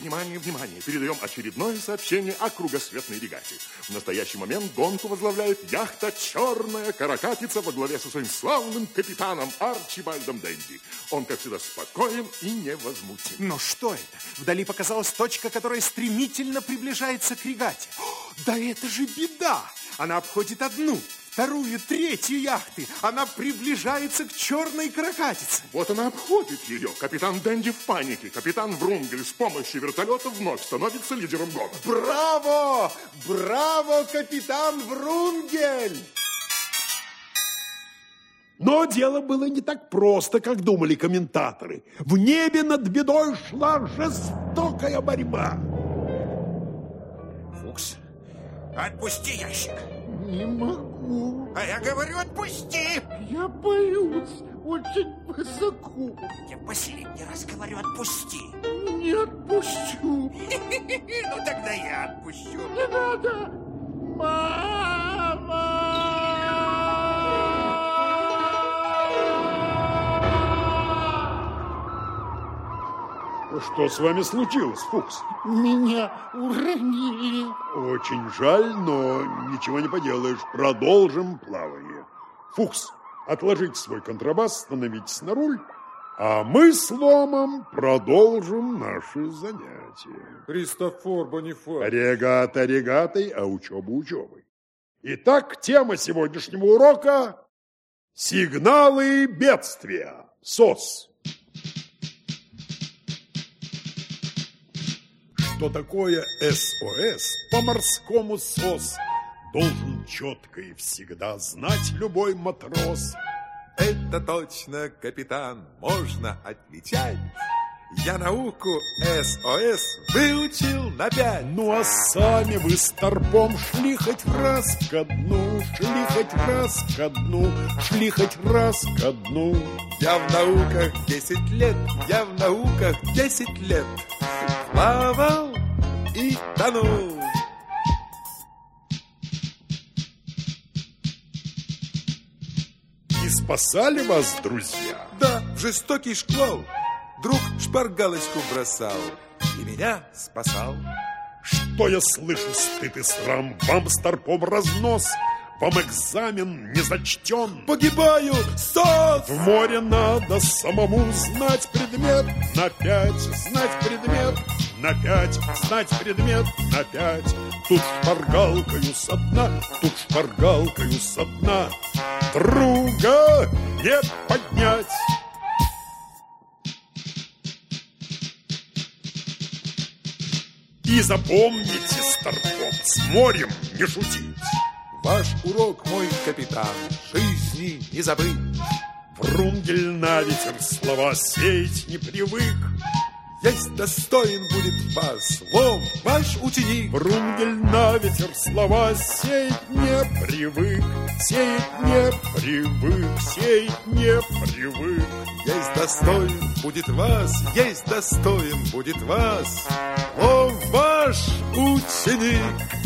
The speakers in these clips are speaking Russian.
Внимание, внимание! Передаем очередное сообщение о кругосветной регате. В настоящий момент гонку возглавляет яхта «Черная каракатица» во главе со своим славным капитаном Арчибальдом Дэнди. Он, как всегда, спокоен и невозмутим. Но что это? Вдали показалась точка, которая стремительно приближается к регате. О, да это же беда! Она обходит одну, вторую, третью яхты. Она приближается к черной крокатице. Вот она обходит ее. Капитан Дэнди в панике. Капитан Врунгель с помощью вертолета вновь становится лидером года. Браво! Браво, капитан Врунгель! Но дело было не так просто, как думали комментаторы. В небе над бедой шла жестокая борьба. Фукс, отпусти ящик. Не могу. А я говорю, отпусти. Я боюсь. Очень высоко. Я последний раз говорю, отпусти. Не отпущу. Ну, тогда я отпущу. Не надо. Мама! Что с вами случилось, Фукс? Меня уронили. Очень жаль, но ничего не поделаешь. Продолжим плавание. Фукс, отложите свой контрабас, становитесь на руль, а мы с Ломом продолжим наши занятия. Христофор Бонифар. Регата регатой, а учеба учебой. Итак, тема сегодняшнего урока – сигналы бедствия. СОС. Что такое СОС по-морскому СОС? Должен четко и всегда знать любой матрос. Это точно, капитан, можно отвечать. Я науку СОС выучил на пять. Ну а сами вы с торпом шли хоть раз ко дну, шли хоть раз ко дну, шли хоть раз ко дну. Я в науках десять лет, я в науках десять лет. Плавал и тонул. И спасали вас, друзья? Да, в жестокий шквал. Друг шпаргалочку бросал И меня спасал. Что я слышу, стыд и срам? Вам с торпом разнос. Вам экзамен не зачтен Погибаю, сос! В море надо самому знать предмет. На пять, знать предмет на пять, знать предмет на пять Тут шпаргалкою со дна, тут шпаргалкою со дна Друга не поднять И запомните, Старпом, с морем не шутить. Ваш урок, мой капитан, жизни не забыть. Врунгель на ветер слова сеять не привык. Есть достоин будет вас, лом, ваш ученик. Врунгель на ветер слова сеять не привык, сеять не привык, сеять не привык. Есть достоин будет вас, есть достоин будет вас, лом, ваш ученик.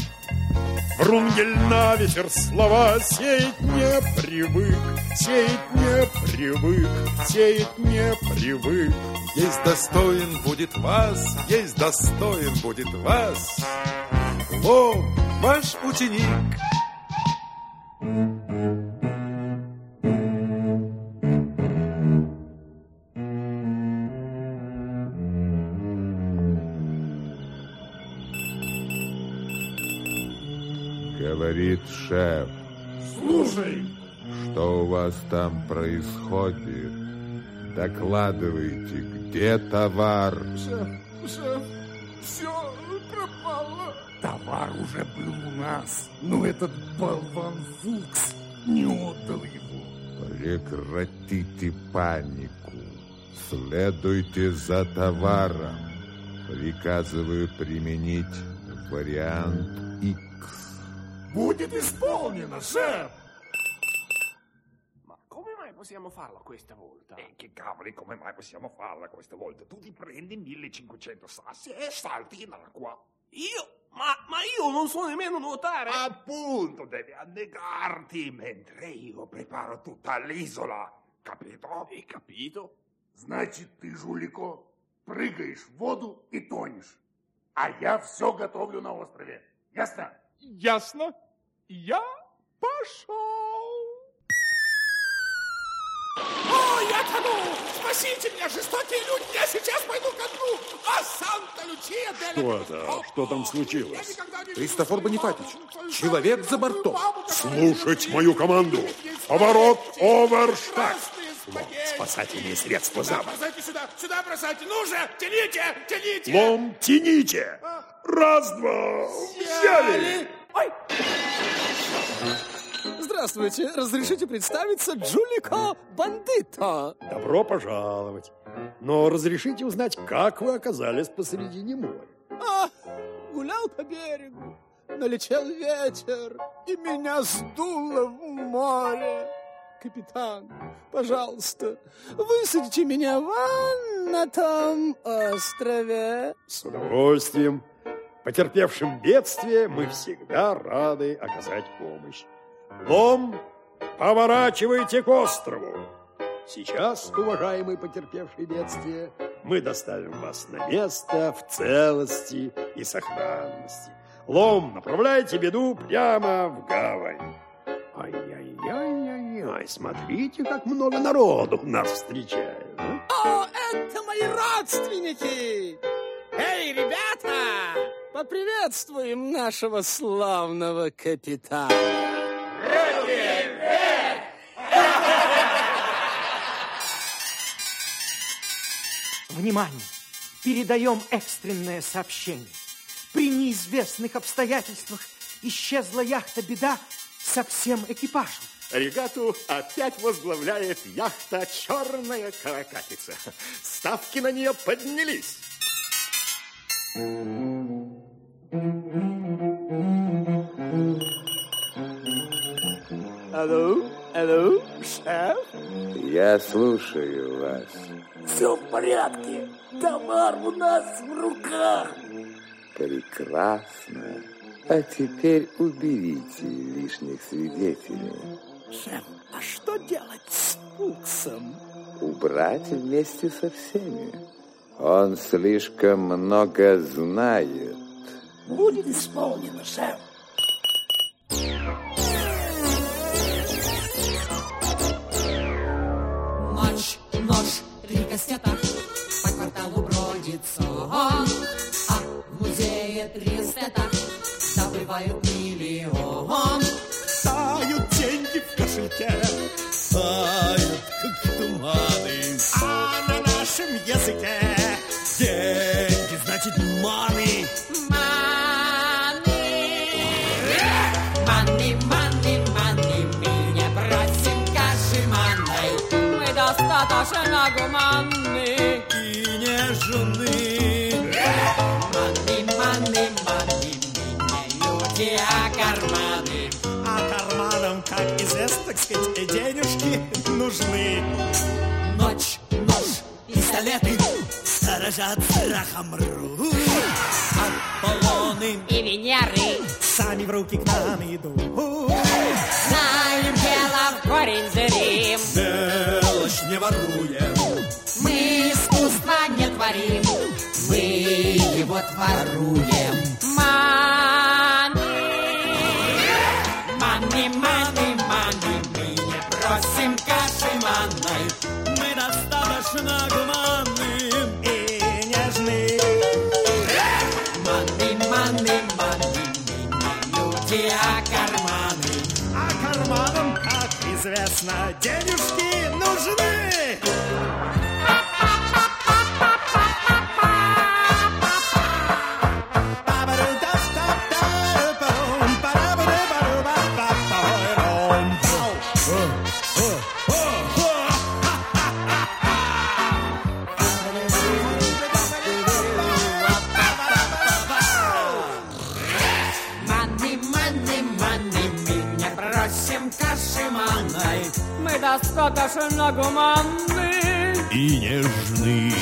Врунгель на ветер слова сеять не привык, сеять не привык, сеять не привык. Есть достоин будет вас, есть достоин будет вас, Лом, ваш ученик. Говорит шеф. Слушай. Что у вас там происходит? Докладывайте, где товар? Шеф, шеф, все пропало. Товар уже был у нас, но этот болван Фукс не отдал его. Прекратите панику. Следуйте за товаром. Приказываю применить вариант X. Будет исполнено, шеф! Come mai possiamo farlo questa volta? E che cavoli, come mai possiamo farla questa volta? Tu ti prendi 1500 sassi e salti in acqua. Io? Ma, ma io non so nemmeno nuotare! Appunto, devi annegarti mentre io preparo tutta l'isola. Capito? Hai capito? Значит, ты, жулико, прыгаешь в воду и тонешь. А я все готовлю на острове. Ясно? Ясно. Я пошел. О, я тону! Спасите меня, жестокие люди! Я сейчас пойду ко дну! А Санта-Лючия Что это? Что там случилось? Христофор Бонифатич, человек за бортом. Слушать мою команду. Поворот оверштаг. Спасательные средства за Бросайте сюда, сюда бросайте! Ну же, тяните, тяните! Лом тяните. Раз-два. Взяли. Ой, Здравствуйте, разрешите представиться Джулико Бандито. Добро пожаловать. Но разрешите узнать, как вы оказались посредине моря? А, гулял по берегу, налетел ветер, и меня сдуло в море. Капитан, пожалуйста, высадите меня вон на том острове. С удовольствием. Потерпевшим бедствие мы всегда рады оказать помощь. Лом, поворачивайте к острову. Сейчас, уважаемый потерпевший бедствие, мы доставим вас на место в целости и сохранности. Лом, направляйте беду прямо в гавань. Ай-яй-яй-яй-яй, смотрите, как много народу нас встречает. а? О, это мои родственники! Эй, ребята, поприветствуем нашего славного капитана. Внимание! Передаем экстренное сообщение. При неизвестных обстоятельствах исчезла яхта «Беда» со всем экипажем. Регату опять возглавляет яхта «Черная каракатица». Ставки на нее поднялись. Алло, алло, шеф? Я слушаю вас. Все в порядке. Товар у нас в руках. Прекрасно. А теперь уберите лишних свидетелей. Шеф, а что делать с Фуксом? Убрать вместе со всеми. Он слишком много знает. Будет исполнено, шеф. Ночь, нож, три кастета, по кварталу бродит сон. А в музее три эстета добывают миллион. тают деньги в кошельке, Тают, как туманы. а на нашем языке деньги значит money. Гуманны. И нежны. Маны, маны, маны, мы не люди, а карманы. А карманам, как известно, так сказать, денежки нужны. Ночь, нож, пистолеты Сторожат страхом ру. Аполлоны. и Венеры. Сами в руки к нам идут. Воруем. Мы искусства не творим, мы его творуем. Маны, маны, маны, маны, мы не просим каши манной. Мы достаточно гуманны. Известно, денежки нужны. страшно гуманны и нежны.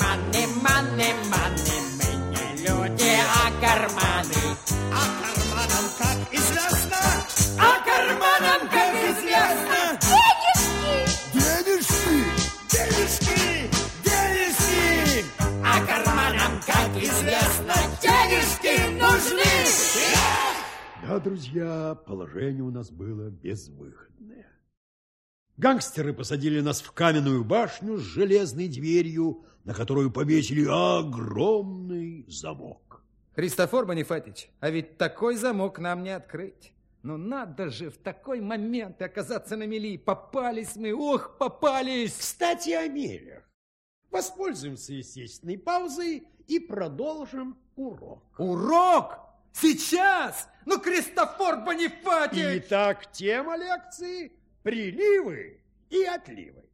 Маны, маны, маны, мы не люди, а карманы. А карманам, как известно, а карманам, как известно, денежки, денежки, денежки, денежки. А карманам, как известно, денежки нужны. Да, друзья, положение у нас было безвыходное. Гангстеры посадили нас в каменную башню с железной дверью, на которую повесили огромный замок. Христофор Бонифатич, а ведь такой замок нам не открыть. Ну надо же в такой момент оказаться на мели. Попались мы, ох, попались! Кстати, о мелях. Воспользуемся естественной паузой и продолжим урок. Урок? Сейчас? Ну, Христофор Бонифатич! Итак, тема лекции – приливы и отливы.